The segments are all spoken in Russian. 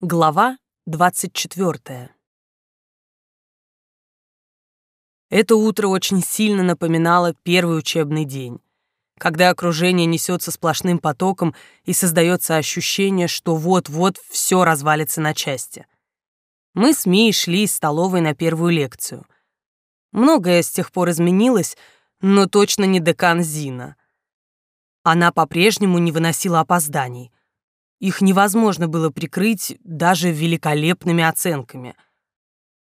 Глава 24. Это утро очень сильно напоминало первый учебный день, когда окружение несется сплошным потоком и создается ощущение, что вот-вот все развалится на части. Мы с Мией шли из столовой на первую лекцию. Многое с тех пор изменилось, но точно не декан Зина. Она по-прежнему не выносила опозданий — их невозможно было прикрыть даже великолепными оценками.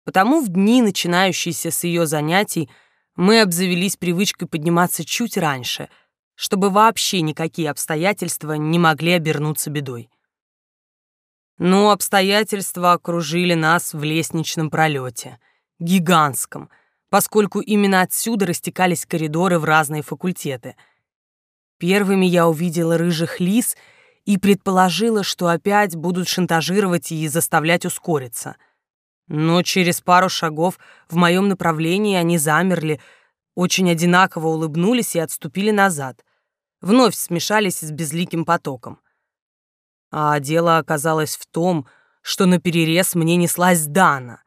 Потому в дни, начинающиеся с ее занятий, мы обзавелись привычкой подниматься чуть раньше, чтобы вообще никакие обстоятельства не могли обернуться бедой. Но обстоятельства окружили нас в лестничном пролете, гигантском, поскольку именно отсюда растекались коридоры в разные факультеты. Первыми я увидела рыжих лис — и предположила, что опять будут шантажировать и заставлять ускориться. Но через пару шагов в моем направлении они замерли, очень одинаково улыбнулись и отступили назад. Вновь смешались с безликим потоком. А дело оказалось в том, что на перерез мне неслась Дана.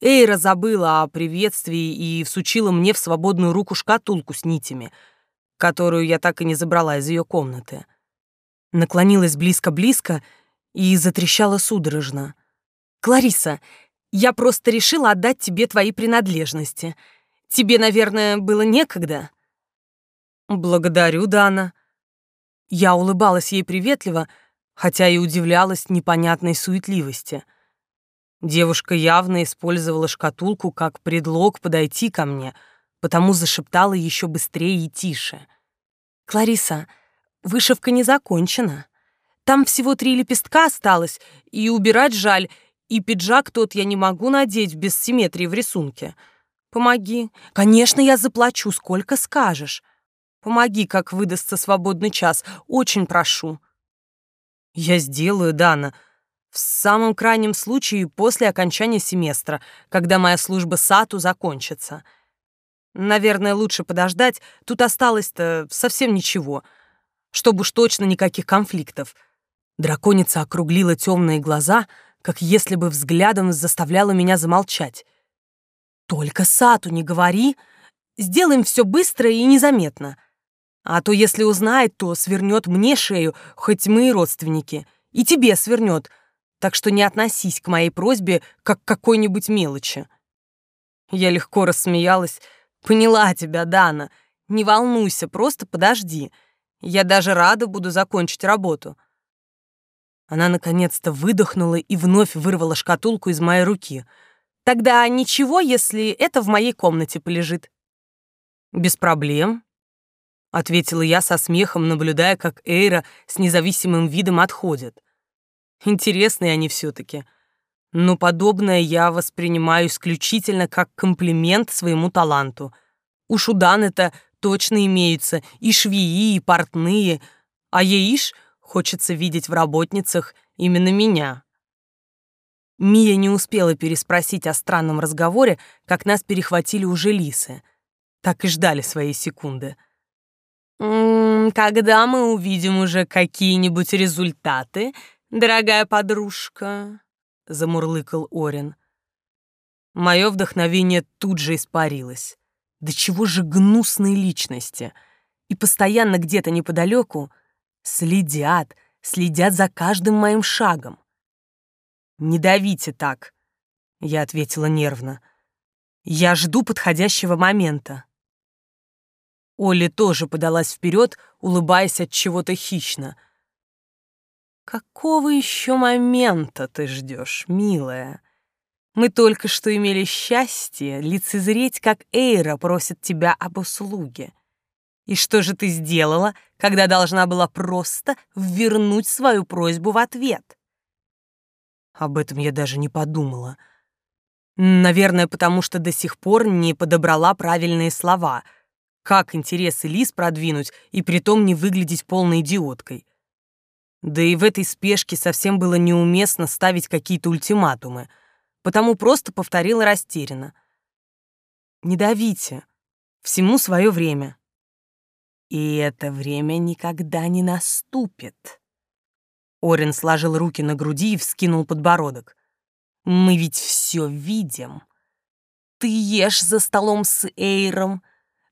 Эйра забыла о приветствии и всучила мне в свободную руку шкатулку с нитями, которую я так и не забрала из ее комнаты наклонилась близко-близко и затрещала судорожно. «Клариса, я просто решила отдать тебе твои принадлежности. Тебе, наверное, было некогда?» «Благодарю, Дана». Я улыбалась ей приветливо, хотя и удивлялась непонятной суетливости. Девушка явно использовала шкатулку как предлог подойти ко мне, потому зашептала еще быстрее и тише. «Клариса, — Вышивка не закончена. Там всего три лепестка осталось, и убирать жаль, и пиджак тот я не могу надеть без симметрии в рисунке. Помоги. Конечно, я заплачу, сколько скажешь. Помоги, как выдастся свободный час. Очень прошу. Я сделаю, Дана. В самом крайнем случае после окончания семестра, когда моя служба САТу закончится. Наверное, лучше подождать. Тут осталось-то совсем ничего — чтобы уж точно никаких конфликтов. Драконица округлила темные глаза, как если бы взглядом заставляла меня замолчать. «Только Сату не говори. Сделаем все быстро и незаметно. А то, если узнает, то свернет мне шею, хоть мы и родственники, и тебе свернет, так что не относись к моей просьбе как к какой-нибудь мелочи». Я легко рассмеялась. «Поняла тебя, Дана. Не волнуйся, просто подожди. Я даже рада буду закончить работу. Она наконец-то выдохнула и вновь вырвала шкатулку из моей руки. Тогда ничего, если это в моей комнате полежит. Без проблем, ответила я со смехом, наблюдая, как Эйра с независимым видом отходит. Интересные они все таки Но подобное я воспринимаю исключительно как комплимент своему таланту. Уж у Даны-то точно имеются и швеи, и портные, а еиш хочется видеть в работницах именно меня. Мия не успела переспросить о странном разговоре, как нас перехватили уже лисы. Так и ждали своей секунды. «М -м, «Когда мы увидим уже какие-нибудь результаты, дорогая подружка?» — замурлыкал Орин. Мое вдохновение тут же испарилось. Да чего же гнусные личности. И постоянно где-то неподалеку следят, следят за каждым моим шагом. «Не давите так», — я ответила нервно. «Я жду подходящего момента». Олли тоже подалась вперед, улыбаясь от чего-то хищно. «Какого еще момента ты ждешь, милая?» Мы только что имели счастье лицезреть, как Эйра просит тебя об услуге. И что же ты сделала, когда должна была просто вернуть свою просьбу в ответ? Об этом я даже не подумала. Наверное, потому что до сих пор не подобрала правильные слова. Как интересы Лис продвинуть и притом не выглядеть полной идиоткой? Да и в этой спешке совсем было неуместно ставить какие-то ультиматумы — потому просто повторила растерянно. «Не давите. Всему свое время». «И это время никогда не наступит». Орин сложил руки на груди и вскинул подбородок. «Мы ведь все видим. Ты ешь за столом с Эйром,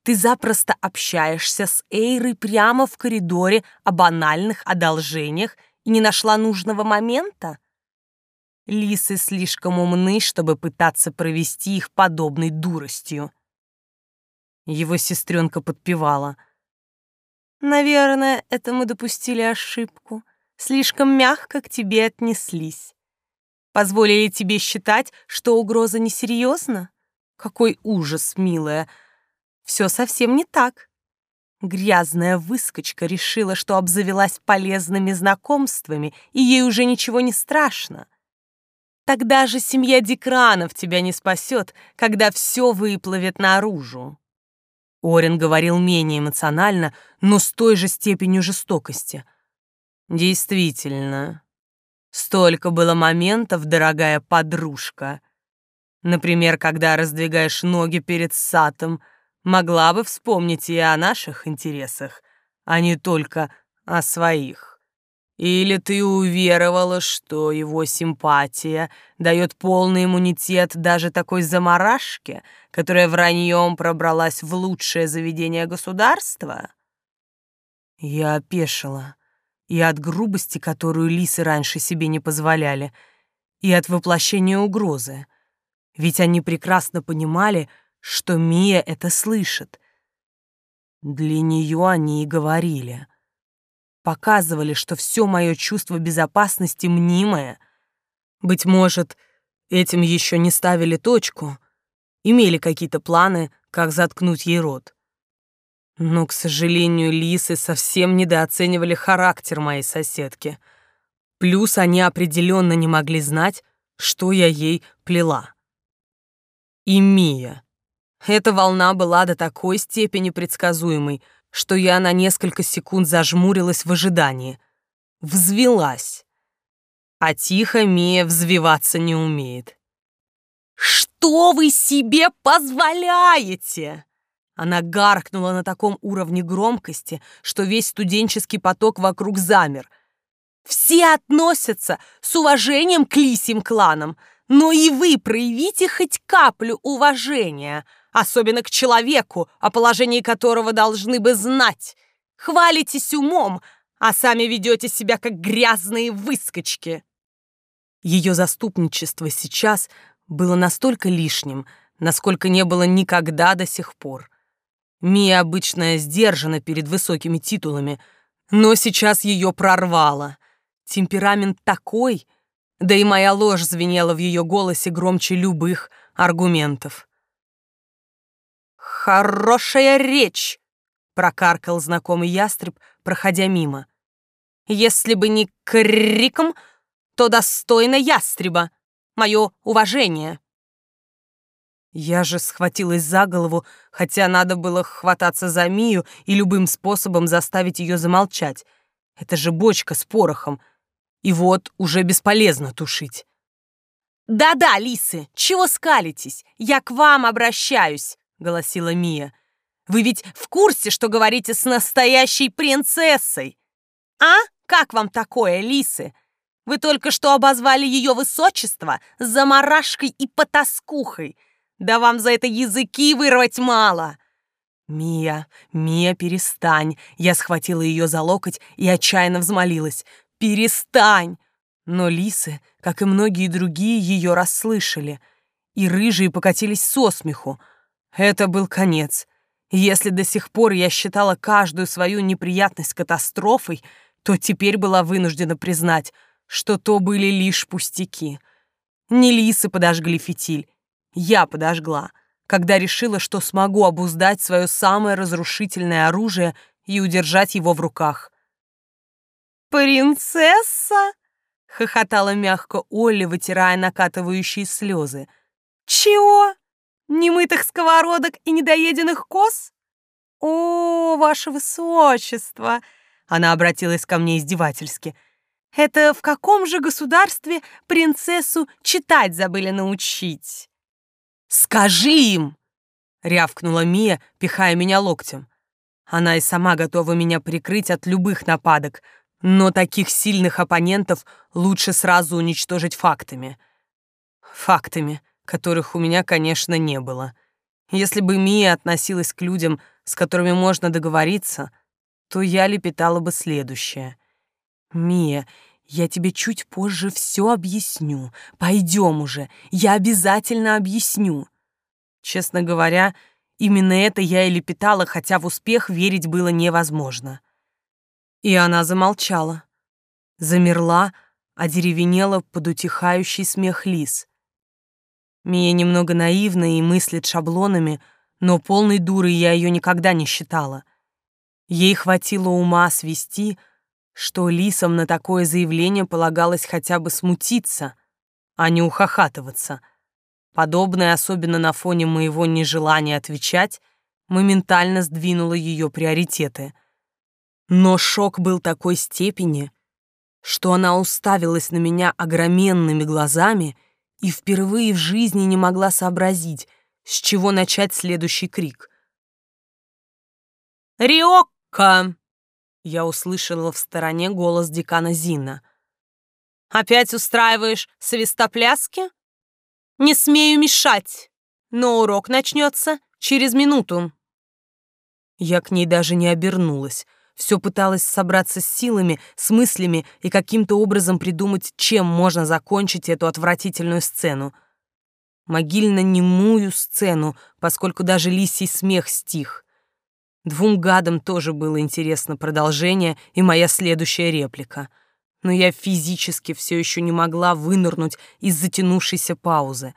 ты запросто общаешься с Эйрой прямо в коридоре о банальных одолжениях и не нашла нужного момента? Лисы слишком умны, чтобы пытаться провести их подобной дуростью. Его сестренка подпевала. «Наверное, это мы допустили ошибку. Слишком мягко к тебе отнеслись. Позволили тебе считать, что угроза несерьезна? Какой ужас, милая!» Все совсем не так. Грязная выскочка решила, что обзавелась полезными знакомствами, и ей уже ничего не страшно. Тогда же семья Декранов тебя не спасет, когда все выплывет наружу. Орин говорил менее эмоционально, но с той же степенью жестокости. Действительно, столько было моментов, дорогая подружка. Например, когда раздвигаешь ноги перед Сатом — могла бы вспомнить и о наших интересах, а не только о своих. Или ты уверовала, что его симпатия дает полный иммунитет даже такой заморашке, которая враньем пробралась в лучшее заведение государства? Я опешила и от грубости, которую лисы раньше себе не позволяли, и от воплощения угрозы. Ведь они прекрасно понимали, что Мия это слышит. Для нее они и говорили. Показывали, что все мое чувство безопасности мнимое. Быть может, этим еще не ставили точку, имели какие-то планы, как заткнуть ей рот. Но, к сожалению, лисы совсем недооценивали характер моей соседки. Плюс они определенно не могли знать, что я ей плела. И Мия. Эта волна была до такой степени предсказуемой, что я на несколько секунд зажмурилась в ожидании. Взвелась. А тихо Мия взвиваться не умеет. «Что вы себе позволяете?» Она гаркнула на таком уровне громкости, что весь студенческий поток вокруг замер. «Все относятся с уважением к лисим кланам, но и вы проявите хоть каплю уважения особенно к человеку, о положении которого должны бы знать. Хвалитесь умом, а сами ведете себя как грязные выскочки. Ее заступничество сейчас было настолько лишним, насколько не было никогда до сих пор. Мия обычно сдержана перед высокими титулами, но сейчас ее прорвало. Темперамент такой, да и моя ложь звенела в ее голосе громче любых аргументов. «Хорошая речь!» — прокаркал знакомый ястреб, проходя мимо. «Если бы не криком, то достойно ястреба. Мое уважение!» Я же схватилась за голову, хотя надо было хвататься за Мию и любым способом заставить ее замолчать. Это же бочка с порохом. И вот уже бесполезно тушить. «Да-да, лисы, чего скалитесь? Я к вам обращаюсь!» Голосила Мия. «Вы ведь в курсе, что говорите с настоящей принцессой? А? Как вам такое, лисы? Вы только что обозвали ее высочество заморашкой и потаскухой. Да вам за это языки вырвать мало!» «Мия, Мия, перестань!» Я схватила ее за локоть и отчаянно взмолилась. «Перестань!» Но лисы, как и многие другие, ее расслышали. И рыжие покатились со смеху, это был конец. Если до сих пор я считала каждую свою неприятность катастрофой, то теперь была вынуждена признать, что то были лишь пустяки. Не лисы подожгли фитиль, я подожгла, когда решила, что смогу обуздать свое самое разрушительное оружие и удержать его в руках. «Принцесса?» — хохотала мягко Олли, вытирая накатывающие слезы. «Чего?» Немытых сковородок и недоеденных коз? О, ваше высочество! Она обратилась ко мне издевательски. Это в каком же государстве принцессу читать забыли научить? Скажи им! рявкнула Мия, пихая меня локтем. Она и сама готова меня прикрыть от любых нападок, Но таких сильных оппонентов лучше сразу уничтожить фактами. Фактами, которых у меня, конечно, не было. Если бы Мия относилась к людям, с которыми можно договориться, то я лепетала бы следующее. «Мия, я тебе чуть позже все объясню. Пойдем уже, я обязательно объясню». Честно говоря, именно это я и лепетала, хотя в успех верить было невозможно. И она замолчала. Замерла, одеревенела под утихающий смех лис. Мия немного наивна и мыслит шаблонами, но полной дурой я ее никогда не считала. Ей хватило ума свести, что лисам на такое заявление полагалось хотя бы смутиться, а не ухахатываться. Подобное, особенно на фоне моего нежелания отвечать, моментально сдвинуло ее приоритеты. Но шок был такой степени, что она уставилась на меня огроменными глазами — и впервые в жизни не могла сообразить, с чего начать следующий крик. «Риокко!» — я услышала в стороне голос декана Зина. «Опять устраиваешь свистопляски? Не смею мешать, но урок начнется через минуту». Я к ней даже не обернулась, все пыталась собраться с силами, с мыслями и каким-то образом придумать, чем можно закончить эту отвратительную сцену. Могильно-немую сцену, поскольку даже лисий смех стих. Двум гадам тоже было интересно продолжение и моя следующая реплика. Но я физически все еще не могла вынырнуть из затянувшейся паузы.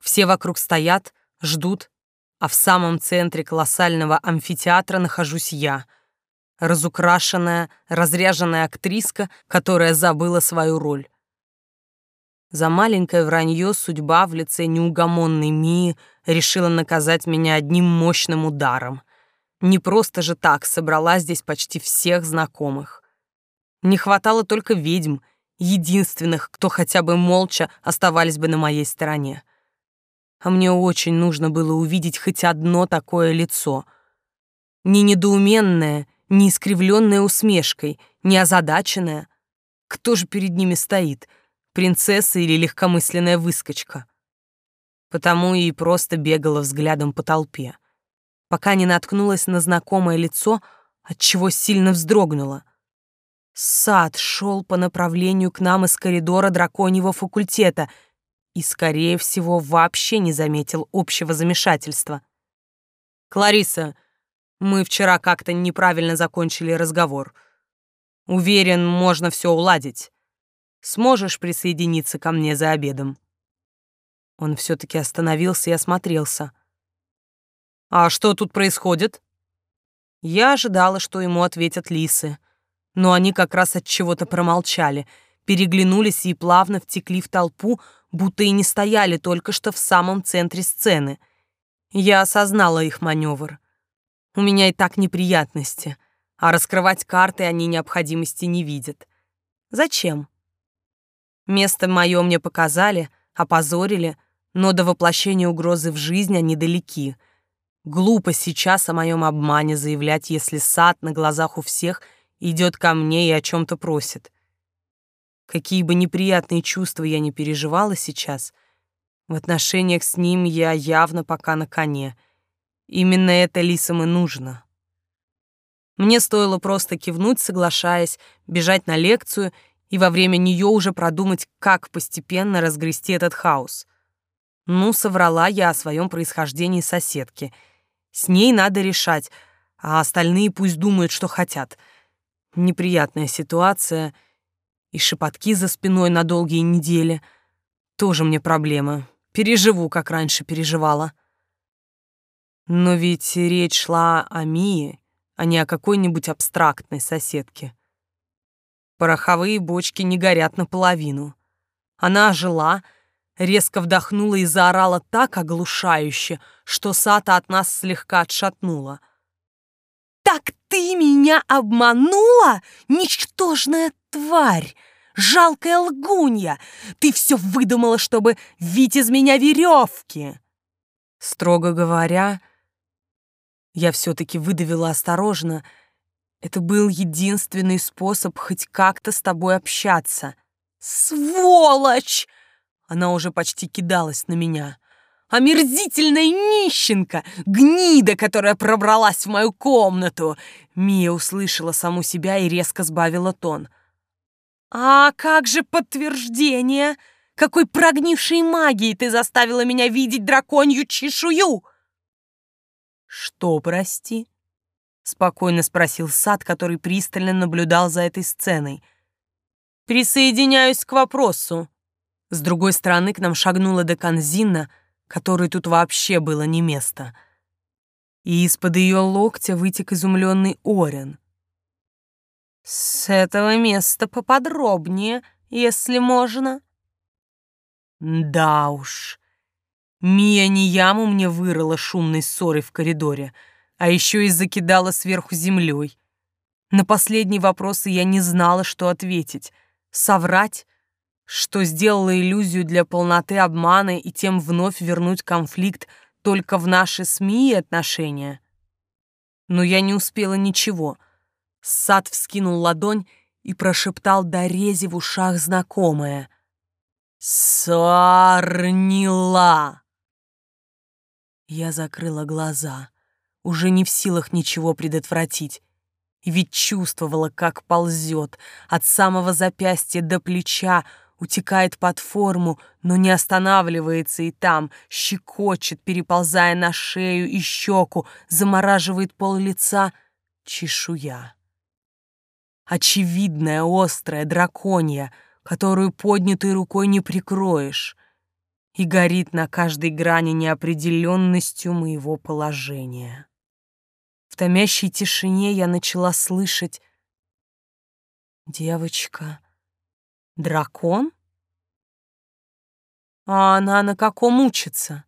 Все вокруг стоят, ждут, а в самом центре колоссального амфитеатра нахожусь я — разукрашенная, разряженная актриска, которая забыла свою роль. За маленькое вранье судьба в лице неугомонной Мии решила наказать меня одним мощным ударом. Не просто же так собрала здесь почти всех знакомых. Не хватало только ведьм, единственных, кто хотя бы молча оставались бы на моей стороне. А мне очень нужно было увидеть хоть одно такое лицо. Не недоуменное, не искривленная усмешкой, не озадаченная. Кто же перед ними стоит, принцесса или легкомысленная выскочка? Потому и просто бегала взглядом по толпе, пока не наткнулась на знакомое лицо, от чего сильно вздрогнула. Сад шел по направлению к нам из коридора драконьего факультета и, скорее всего, вообще не заметил общего замешательства. «Клариса, мы вчера как-то неправильно закончили разговор. Уверен, можно все уладить. Сможешь присоединиться ко мне за обедом?» Он все-таки остановился и осмотрелся. «А что тут происходит?» Я ожидала, что ему ответят лисы, но они как раз от чего-то промолчали, переглянулись и плавно втекли в толпу, будто и не стояли только что в самом центре сцены. Я осознала их маневр. У меня и так неприятности, а раскрывать карты они необходимости не видят. Зачем? Место мое мне показали, опозорили, но до воплощения угрозы в жизнь они далеки. Глупо сейчас о моем обмане заявлять, если сад на глазах у всех идет ко мне и о чем-то просит. Какие бы неприятные чувства я не переживала сейчас, в отношениях с ним я явно пока на коне — Именно это лисам и нужно. Мне стоило просто кивнуть, соглашаясь, бежать на лекцию и во время нее уже продумать, как постепенно разгрести этот хаос. Ну, соврала я о своем происхождении соседки. С ней надо решать, а остальные пусть думают, что хотят. Неприятная ситуация и шепотки за спиной на долгие недели. Тоже мне проблема. Переживу, как раньше переживала. Но ведь речь шла о Мии, а не о какой-нибудь абстрактной соседке. Пороховые бочки не горят наполовину. Она ожила, резко вдохнула и заорала так оглушающе, что Сата от нас слегка отшатнула. «Так ты меня обманула, ничтожная тварь! Жалкая лгунья! Ты все выдумала, чтобы вить из меня веревки!» Строго говоря, я все-таки выдавила осторожно. Это был единственный способ хоть как-то с тобой общаться. Сволочь! Она уже почти кидалась на меня. Омерзительная нищенка, гнида, которая пробралась в мою комнату. Мия услышала саму себя и резко сбавила тон. А как же подтверждение? Какой прогнившей магией ты заставила меня видеть драконью чешую? Что, прости? Спокойно спросил Сад, который пристально наблюдал за этой сценой. Присоединяюсь к вопросу. С другой стороны к нам шагнула Деканзина, которой тут вообще было не место. И из-под ее локтя вытек изумленный Орен. «С этого места поподробнее, если можно». «Да уж». Мия не яму мне вырыла шумной ссорой в коридоре, а еще и закидала сверху землей. На последние вопросы я не знала, что ответить. Соврать что сделала иллюзию для полноты обмана и тем вновь вернуть конфликт только в наши СМИ и отношения. Но я не успела ничего. Сад вскинул ладонь и прошептал до рези в ушах знакомое. «Сарнила!» Я закрыла глаза, уже не в силах ничего предотвратить. Ведь чувствовала, как ползет. От самого запястья до плеча, утекает под форму, но не останавливается и там, щекочет, переползая на шею и щеку, замораживает пол лица. Чешуя. Очевидная, острая, драконья, которую поднятой рукой не прикроешь, и горит на каждой грани неопределенностью моего положения. В томящей тишине я начала слышать «Девочка, Дракон? А она на каком учится?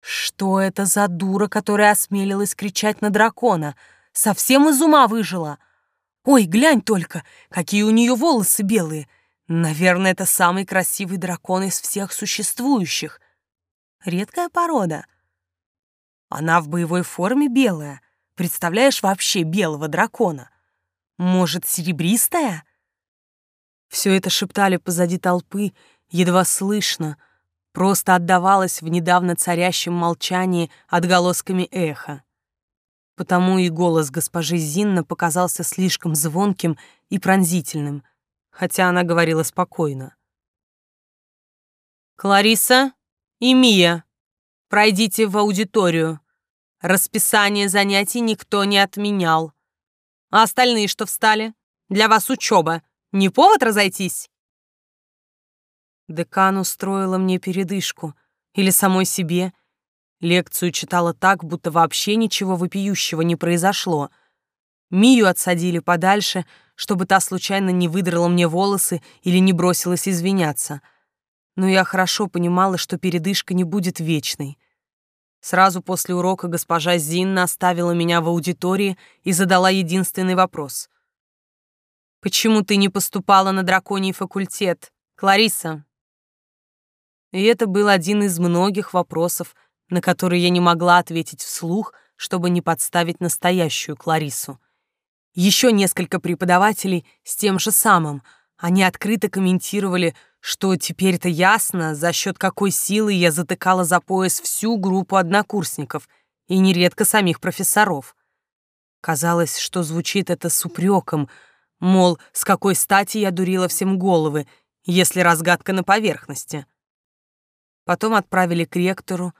Что это за дура, которая осмелилась кричать на дракона? Совсем из ума выжила? Ой, глянь только, какие у нее волосы белые. Наверное, это самый красивый дракон из всех существующих. Редкая порода. Она в боевой форме белая. Представляешь вообще белого дракона? Может, серебристая? Все это шептали позади толпы, едва слышно, просто отдавалось в недавно царящем молчании отголосками эха. Потому и голос госпожи Зинна показался слишком звонким и пронзительным, хотя она говорила спокойно. «Клариса и Мия, пройдите в аудиторию. Расписание занятий никто не отменял. А остальные что встали? Для вас учеба. Не повод разойтись?» Декан устроила мне передышку. Или самой себе. Лекцию читала так, будто вообще ничего вопиющего не произошло. Мию отсадили подальше, чтобы та случайно не выдрала мне волосы или не бросилась извиняться. Но я хорошо понимала, что передышка не будет вечной. Сразу после урока госпожа Зинна оставила меня в аудитории и задала единственный вопрос. Почему ты не поступала на драконий факультет, Клариса? И это был один из многих вопросов, на которые я не могла ответить вслух, чтобы не подставить настоящую Кларису. Еще несколько преподавателей с тем же самым. Они открыто комментировали, что теперь-то ясно, за счет какой силы я затыкала за пояс всю группу однокурсников и нередко самих профессоров. Казалось, что звучит это с упреком — Мол, с какой стати я дурила всем головы, если разгадка на поверхности. Потом отправили к ректору,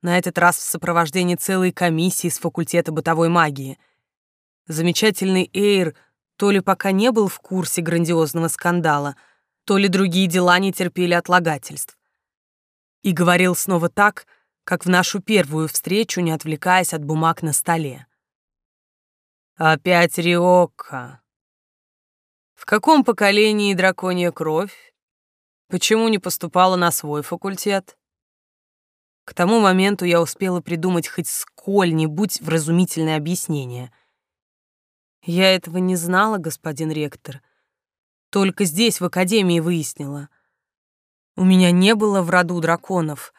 на этот раз в сопровождении целой комиссии с факультета бытовой магии. Замечательный Эйр то ли пока не был в курсе грандиозного скандала, то ли другие дела не терпели отлагательств. И говорил снова так, как в нашу первую встречу, не отвлекаясь от бумаг на столе. «Опять Риокко. В каком поколении драконья кровь? Почему не поступала на свой факультет? К тому моменту я успела придумать хоть сколь-нибудь вразумительное объяснение. Я этого не знала, господин ректор. Только здесь, в академии, выяснила. У меня не было в роду драконов.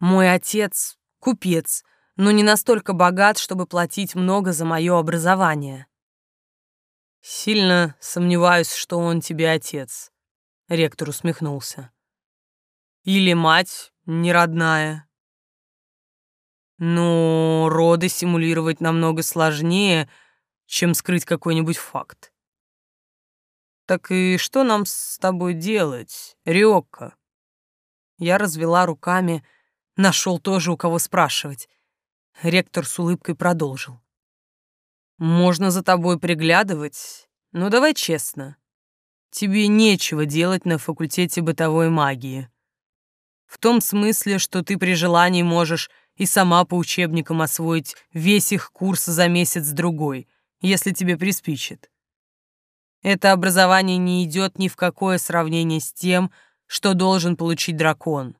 Мой отец — купец, но не настолько богат, чтобы платить много за мое образование. Сильно сомневаюсь, что он тебе отец. Ректор усмехнулся. Или мать не родная. Но роды симулировать намного сложнее, чем скрыть какой-нибудь факт. Так и что нам с тобой делать, Риокко? Я развела руками, нашел тоже у кого спрашивать. Ректор с улыбкой продолжил. Можно за тобой приглядывать, но давай честно. Тебе нечего делать на факультете бытовой магии. В том смысле, что ты при желании можешь и сама по учебникам освоить весь их курс за месяц-другой, если тебе приспичит. Это образование не идет ни в какое сравнение с тем, что должен получить дракон.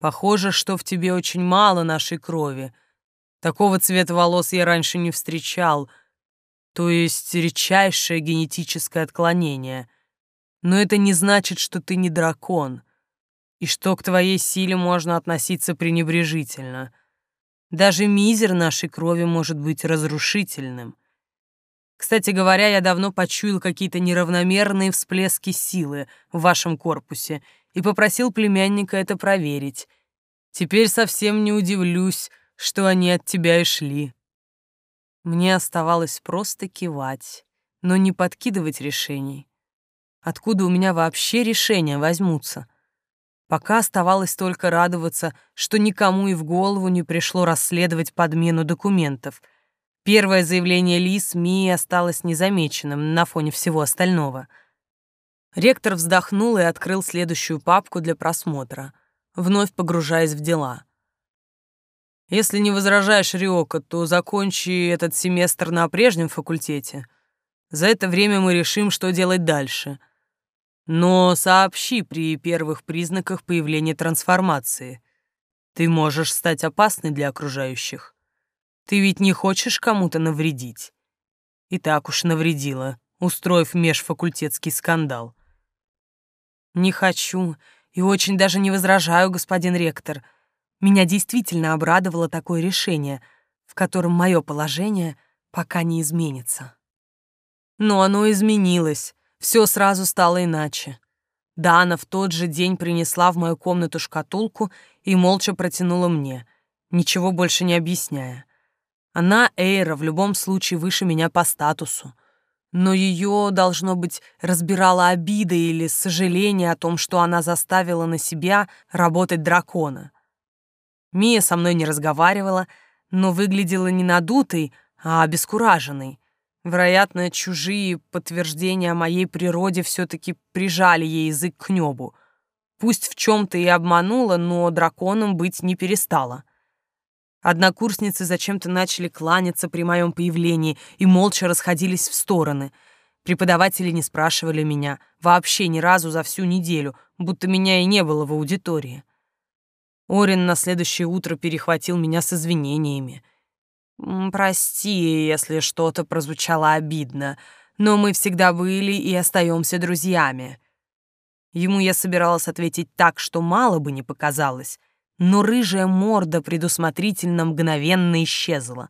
Похоже, что в тебе очень мало нашей крови. Такого цвета волос я раньше не встречал, то есть редчайшее генетическое отклонение. Но это не значит, что ты не дракон — и что к твоей силе можно относиться пренебрежительно. Даже мизер нашей крови может быть разрушительным. Кстати говоря, я давно почуял какие-то неравномерные всплески силы в вашем корпусе и попросил племянника это проверить. Теперь совсем не удивлюсь, что они от тебя и шли. Мне оставалось просто кивать, но не подкидывать решений. Откуда у меня вообще решения возьмутся? Пока оставалось только радоваться, что никому и в голову не пришло расследовать подмену документов. Первое заявление Лис Мии осталось незамеченным на фоне всего остального. Ректор вздохнул и открыл следующую папку для просмотра, вновь погружаясь в дела. «Если не возражаешь, Риока, то закончи этот семестр на прежнем факультете. За это время мы решим, что делать дальше». Но сообщи при первых признаках появления трансформации. Ты можешь стать опасной для окружающих. Ты ведь не хочешь кому-то навредить. И так уж навредила, устроив межфакультетский скандал. Не хочу и очень даже не возражаю, господин ректор. Меня действительно обрадовало такое решение, в котором мое положение пока не изменится. Но оно изменилось, все сразу стало иначе. Дана в тот же день принесла в мою комнату шкатулку и молча протянула мне, ничего больше не объясняя. Она, Эйра, в любом случае выше меня по статусу. Но ее, должно быть, разбирала обида или сожаление о том, что она заставила на себя работать дракона. Мия со мной не разговаривала, но выглядела не надутой, а обескураженной. Вероятно, чужие подтверждения о моей природе все-таки прижали ей язык к небу. Пусть в чем-то и обманула, но драконом быть не перестала. Однокурсницы зачем-то начали кланяться при моем появлении и молча расходились в стороны. Преподаватели не спрашивали меня вообще ни разу за всю неделю, будто меня и не было в аудитории. Орин на следующее утро перехватил меня с извинениями — «Прости, если что-то прозвучало обидно, но мы всегда были и остаемся друзьями». Ему я собиралась ответить так, что мало бы не показалось, но рыжая морда предусмотрительно мгновенно исчезла.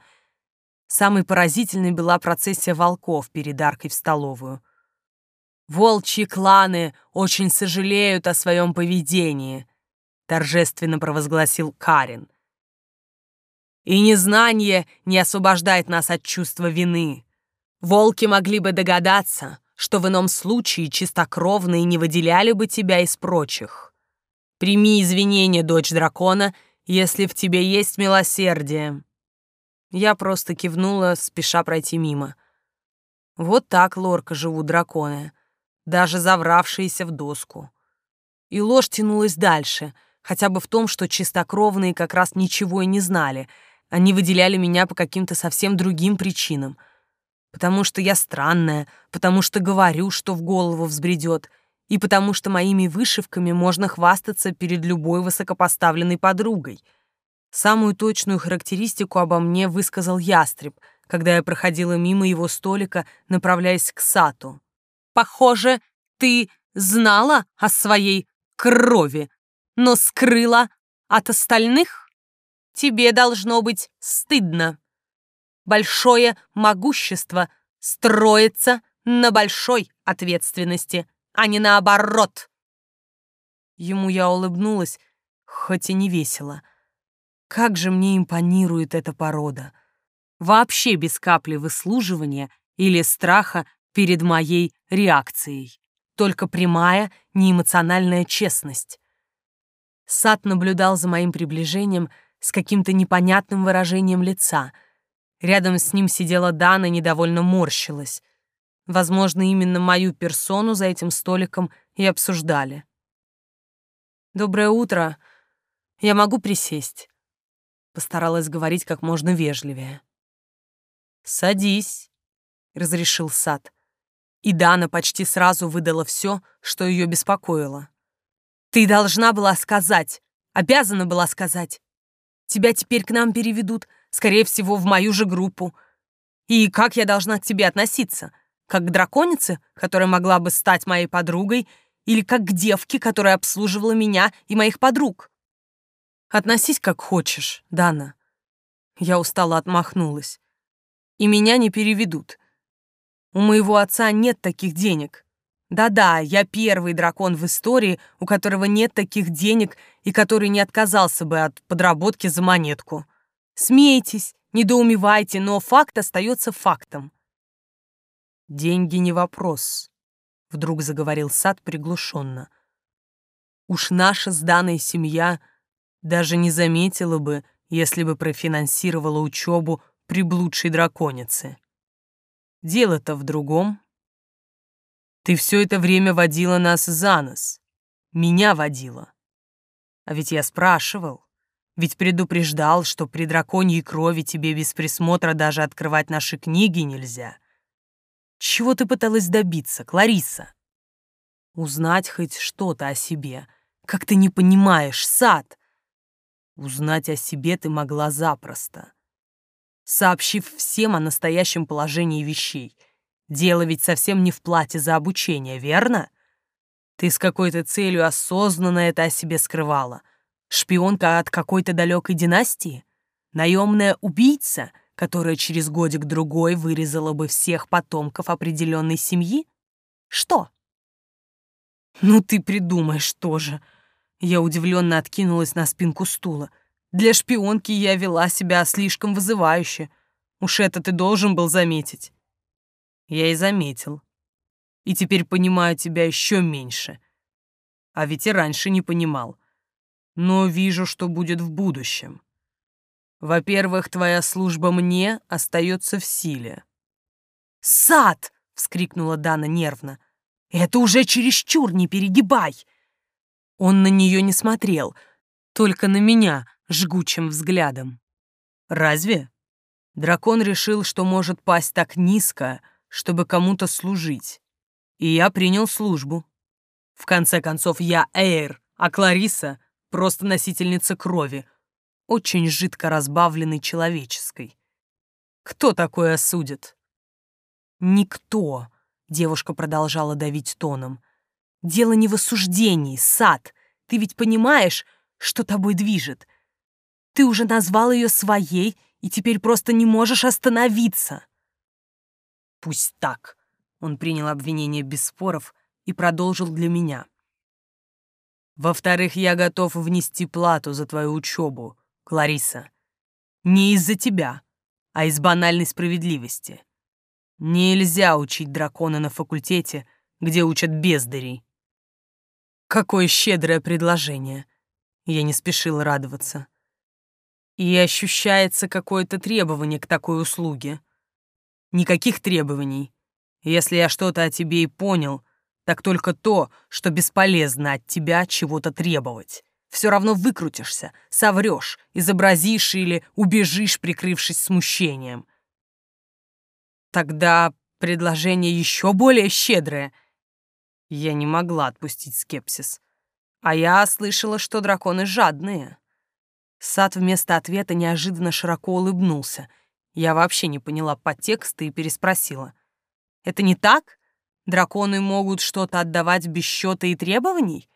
Самой поразительной была процессия волков перед аркой в столовую. «Волчьи кланы очень сожалеют о своем поведении», — торжественно провозгласил Карин. И незнание не освобождает нас от чувства вины. Волки могли бы догадаться, что в ином случае чистокровные не выделяли бы тебя из прочих. Прими извинения, дочь дракона, если в тебе есть милосердие. Я просто кивнула, спеша пройти мимо. Вот так, лорка, живут драконы, даже завравшиеся в доску. И ложь тянулась дальше, хотя бы в том, что чистокровные как раз ничего и не знали — они выделяли меня по каким-то совсем другим причинам. Потому что я странная, потому что говорю, что в голову взбредет, и потому что моими вышивками можно хвастаться перед любой высокопоставленной подругой. Самую точную характеристику обо мне высказал ястреб, когда я проходила мимо его столика, направляясь к Сату. «Похоже, ты знала о своей крови, но скрыла от остальных?» Тебе должно быть стыдно. Большое могущество строится на большой ответственности, а не наоборот. Ему я улыбнулась, хоть и не весело. Как же мне импонирует эта порода. Вообще без капли выслуживания или страха перед моей реакцией. Только прямая, неэмоциональная честность. Сад наблюдал за моим приближением с каким-то непонятным выражением лица. Рядом с ним сидела Дана недовольно морщилась. Возможно, именно мою персону за этим столиком и обсуждали. «Доброе утро. Я могу присесть?» Постаралась говорить как можно вежливее. «Садись», — разрешил Сад. И Дана почти сразу выдала все, что ее беспокоило. «Ты должна была сказать, обязана была сказать. Тебя теперь к нам переведут, скорее всего, в мою же группу. И как я должна к тебе относиться? Как к драконице, которая могла бы стать моей подругой, или как к девке, которая обслуживала меня и моих подруг? Относись как хочешь, Дана. Я устало отмахнулась. И меня не переведут. У моего отца нет таких денег. Да-да, я первый дракон в истории, у которого нет таких денег и который не отказался бы от подработки за монетку. Смейтесь, недоумевайте, но факт остается фактом. Деньги не вопрос, вдруг заговорил Сад приглушенно. Уж наша с Даной семья даже не заметила бы, если бы профинансировала учебу приблудшей драконицы. Дело-то в другом. Ты все это время водила нас за нос. Меня водила. А ведь я спрашивал. Ведь предупреждал, что при драконьей крови тебе без присмотра даже открывать наши книги нельзя. Чего ты пыталась добиться, Клариса? Узнать хоть что-то о себе. Как ты не понимаешь, сад. Узнать о себе ты могла запросто. Сообщив всем о настоящем положении вещей. Дело ведь совсем не в плате за обучение, верно? Ты с какой-то целью осознанно это о себе скрывала. Шпионка от какой-то далекой династии? Наемная убийца — которая через годик-другой вырезала бы всех потомков определенной семьи? Что? Ну ты придумаешь тоже. Я удивленно откинулась на спинку стула. Для шпионки я вела себя слишком вызывающе. Уж это ты должен был заметить. Я и заметил. И теперь понимаю тебя еще меньше. А ведь и раньше не понимал. Но вижу, что будет в будущем. Во-первых, твоя служба мне остается в силе. «Сад!» — вскрикнула Дана нервно. «Это уже чересчур, не перегибай!» Он на нее не смотрел, только на меня жгучим взглядом. «Разве?» Дракон решил, что может пасть так низко, чтобы кому-то служить. И я принял службу. В конце концов, я Эйр, а Клариса — просто носительница крови, очень жидко разбавленной человеческой. Кто такое осудит? Никто, девушка продолжала давить тоном. Дело не в осуждении, сад. Ты ведь понимаешь, что тобой движет. Ты уже назвал ее своей и теперь просто не можешь остановиться. Пусть так. Он принял обвинение без споров и продолжил для меня. Во-вторых, я готов внести плату за твою учебу. Клариса, не из-за тебя, а из банальной справедливости. Нельзя учить дракона на факультете, где учат бездарей. Какое щедрое предложение. Я не спешила радоваться. И ощущается какое-то требование к такой услуге. Никаких требований. Если я что-то о тебе и понял, так только то, что бесполезно от тебя чего-то требовать все равно выкрутишься, соврешь, изобразишь или убежишь, прикрывшись смущением. Тогда предложение еще более щедрое. Я не могла отпустить скепсис. А я слышала, что драконы жадные. Сад вместо ответа неожиданно широко улыбнулся. Я вообще не поняла подтекста и переспросила. «Это не так? Драконы могут что-то отдавать без счета и требований?»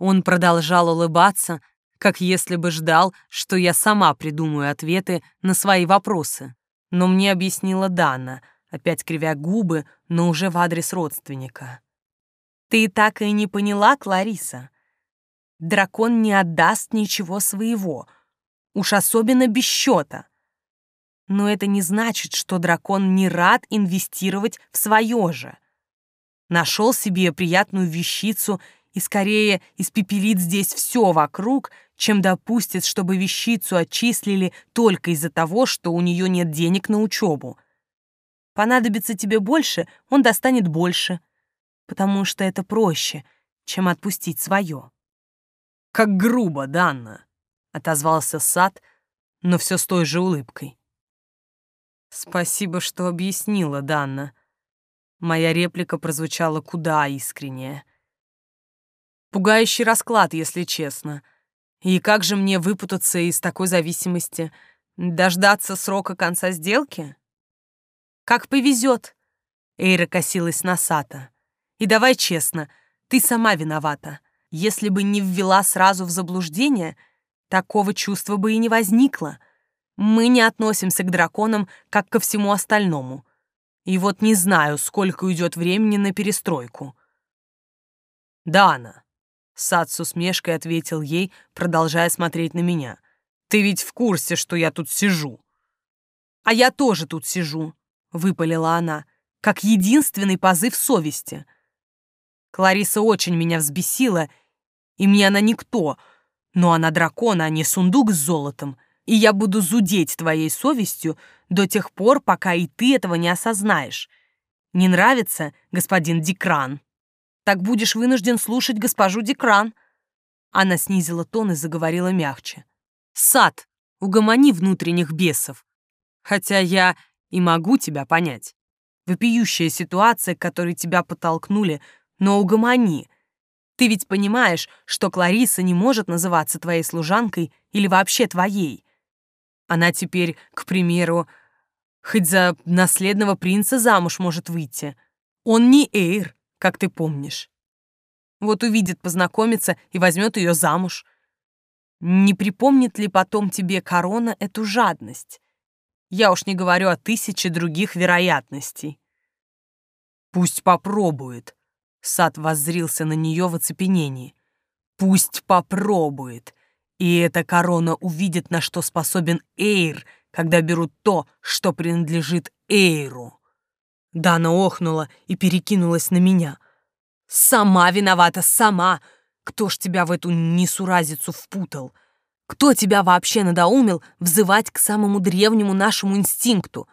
Он продолжал улыбаться, как если бы ждал, что я сама придумаю ответы на свои вопросы. Но мне объяснила Дана, опять кривя губы, но уже в адрес родственника. «Ты так и не поняла, Клариса? Дракон не отдаст ничего своего, уж особенно без счета. Но это не значит, что дракон не рад инвестировать в свое же. Нашел себе приятную вещицу и скорее испепелит здесь все вокруг, чем допустит, чтобы вещицу отчислили только из-за того, что у нее нет денег на учебу. Понадобится тебе больше, он достанет больше, потому что это проще, чем отпустить свое. «Как грубо, Данна!» — отозвался Сад, но все с той же улыбкой. «Спасибо, что объяснила, Данна». Моя реплика прозвучала куда искреннее. Пугающий расклад, если честно. И как же мне выпутаться из такой зависимости? Дождаться срока конца сделки? Как повезет. Эйра косилась на Сата. И давай честно, ты сама виновата. Если бы не ввела сразу в заблуждение, такого чувства бы и не возникло. Мы не относимся к драконам, как ко всему остальному. И вот не знаю, сколько уйдет времени на перестройку. «Дана, Сад с усмешкой ответил ей, продолжая смотреть на меня. «Ты ведь в курсе, что я тут сижу?» «А я тоже тут сижу», — выпалила она, как единственный позыв совести. Клариса очень меня взбесила, и мне она никто, но она дракон, а не сундук с золотом, и я буду зудеть твоей совестью до тех пор, пока и ты этого не осознаешь. Не нравится, господин Дикран?» Так будешь вынужден слушать госпожу Декран». Она снизила тон и заговорила мягче. «Сад, угомони внутренних бесов. Хотя я и могу тебя понять. Вопиющая ситуация, к которой тебя подтолкнули, но угомони. Ты ведь понимаешь, что Клариса не может называться твоей служанкой или вообще твоей. Она теперь, к примеру, хоть за наследного принца замуж может выйти. Он не Эйр, как ты помнишь. Вот увидит, познакомится и возьмет ее замуж. Не припомнит ли потом тебе корона эту жадность? Я уж не говорю о тысяче других вероятностей. Пусть попробует. Сад воззрился на нее в оцепенении. Пусть попробует. И эта корона увидит, на что способен Эйр, когда берут то, что принадлежит Эйру. Дана охнула и перекинулась на меня. «Сама виновата, сама! Кто ж тебя в эту несуразицу впутал? Кто тебя вообще надоумил взывать к самому древнему нашему инстинкту?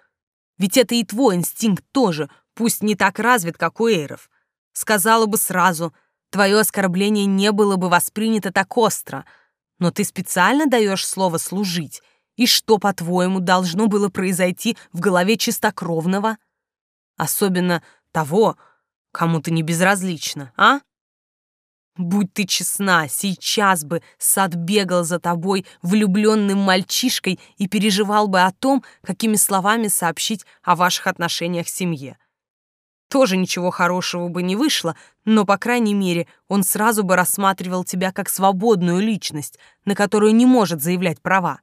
Ведь это и твой инстинкт тоже, пусть не так развит, как у эйров. Сказала бы сразу, твое оскорбление не было бы воспринято так остро, но ты специально даешь слово «служить», и что, по-твоему, должно было произойти в голове чистокровного?» Особенно того, кому ты не безразлична, а? Будь ты честна, сейчас бы сад бегал за тобой влюбленным мальчишкой и переживал бы о том, какими словами сообщить о ваших отношениях в семье. Тоже ничего хорошего бы не вышло, но, по крайней мере, он сразу бы рассматривал тебя как свободную личность, на которую не может заявлять права.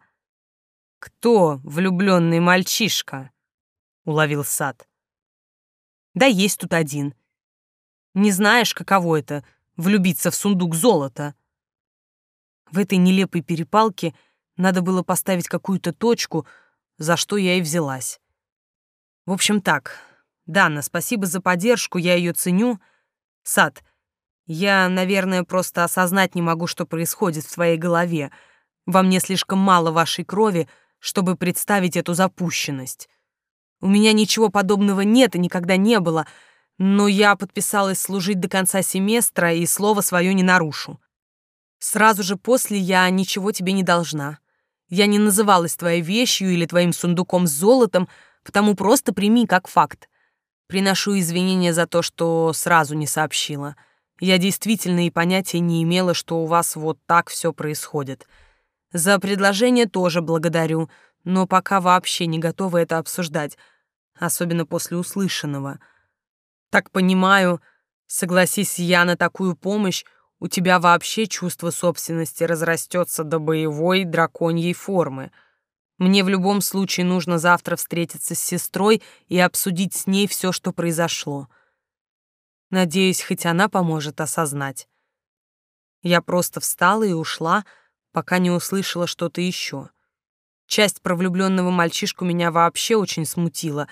«Кто влюбленный мальчишка?» — уловил сад. Да есть тут один. Не знаешь, каково это — влюбиться в сундук золота? В этой нелепой перепалке надо было поставить какую-то точку, за что я и взялась. В общем так, Дана, спасибо за поддержку, я ее ценю. Сад, я, наверное, просто осознать не могу, что происходит в твоей голове. Во мне слишком мало вашей крови, чтобы представить эту запущенность. У меня ничего подобного нет и никогда не было, но я подписалась служить до конца семестра и слово свое не нарушу. Сразу же после я ничего тебе не должна. Я не называлась твоей вещью или твоим сундуком с золотом, потому просто прими как факт. Приношу извинения за то, что сразу не сообщила. Я действительно и понятия не имела, что у вас вот так все происходит. За предложение тоже благодарю, но пока вообще не готова это обсуждать особенно после услышанного. Так понимаю, согласись я на такую помощь, у тебя вообще чувство собственности разрастется до боевой драконьей формы. Мне в любом случае нужно завтра встретиться с сестрой и обсудить с ней все, что произошло. Надеюсь, хоть она поможет осознать. Я просто встала и ушла, пока не услышала что-то еще. Часть про влюбленного мальчишку меня вообще очень смутила,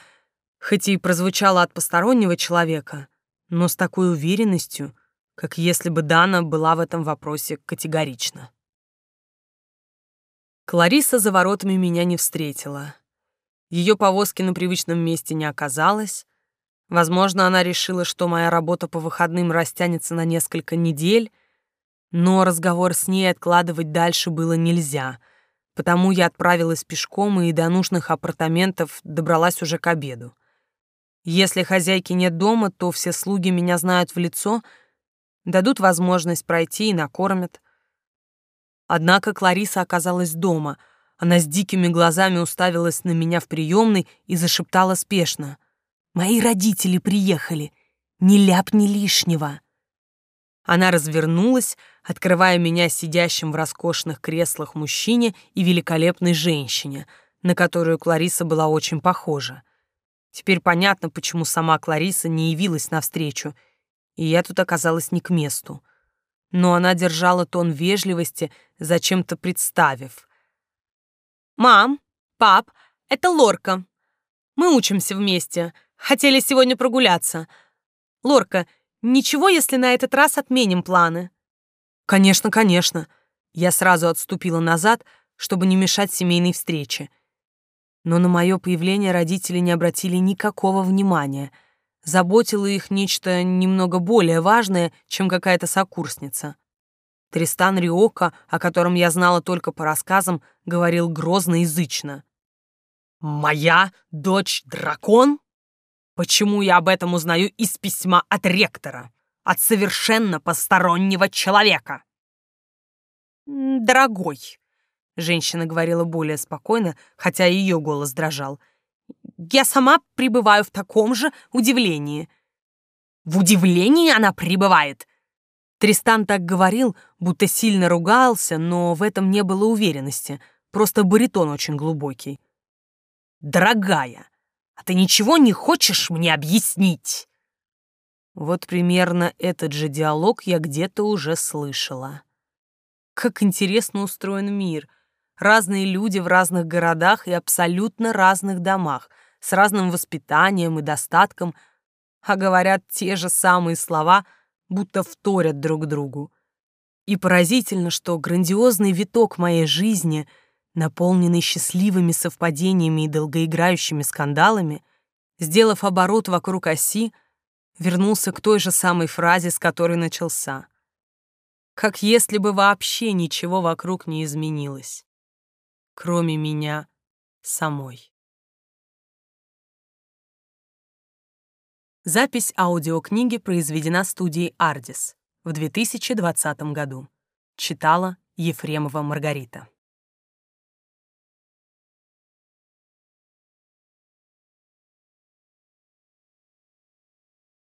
хоть и прозвучала от постороннего человека, но с такой уверенностью, как если бы Дана была в этом вопросе категорична. Клариса за воротами меня не встретила. Ее повозки на привычном месте не оказалось. Возможно, она решила, что моя работа по выходным растянется на несколько недель, но разговор с ней откладывать дальше было нельзя, потому я отправилась пешком и до нужных апартаментов добралась уже к обеду. Если хозяйки нет дома, то все слуги меня знают в лицо, дадут возможность пройти и накормят. Однако Клариса оказалась дома. Она с дикими глазами уставилась на меня в приемной и зашептала спешно. «Мои родители приехали. Не ляпни лишнего». Она развернулась, открывая меня сидящим в роскошных креслах мужчине и великолепной женщине, на которую Клариса была очень похожа. Теперь понятно, почему сама Клариса не явилась навстречу, и я тут оказалась не к месту но она держала тон вежливости, зачем-то представив. «Мам, пап, это Лорка. Мы учимся вместе. Хотели сегодня прогуляться. Лорка, ничего, если на этот раз отменим планы?» «Конечно, конечно». Я сразу отступила назад, чтобы не мешать семейной встрече. Но на мое появление родители не обратили никакого внимания — заботило их нечто немного более важное, чем какая-то сокурсница. Тристан Риока, о котором я знала только по рассказам, говорил грозно язычно. «Моя дочь дракон? Почему я об этом узнаю из письма от ректора, от совершенно постороннего человека?» «Дорогой», — женщина говорила более спокойно, хотя ее голос дрожал, — я сама пребываю в таком же удивлении». «В удивлении она пребывает?» Тристан так говорил, будто сильно ругался, но в этом не было уверенности, просто баритон очень глубокий. «Дорогая, а ты ничего не хочешь мне объяснить?» Вот примерно этот же диалог я где-то уже слышала. Как интересно устроен мир. Разные люди в разных городах и абсолютно разных домах — с разным воспитанием и достатком, а говорят те же самые слова, будто вторят друг другу. И поразительно, что грандиозный виток моей жизни, наполненный счастливыми совпадениями и долгоиграющими скандалами, сделав оборот вокруг оси, вернулся к той же самой фразе, с которой начался. Как если бы вообще ничего вокруг не изменилось, кроме меня самой. Запись аудиокниги произведена студией «Ардис» в 2020 году. Читала Ефремова Маргарита.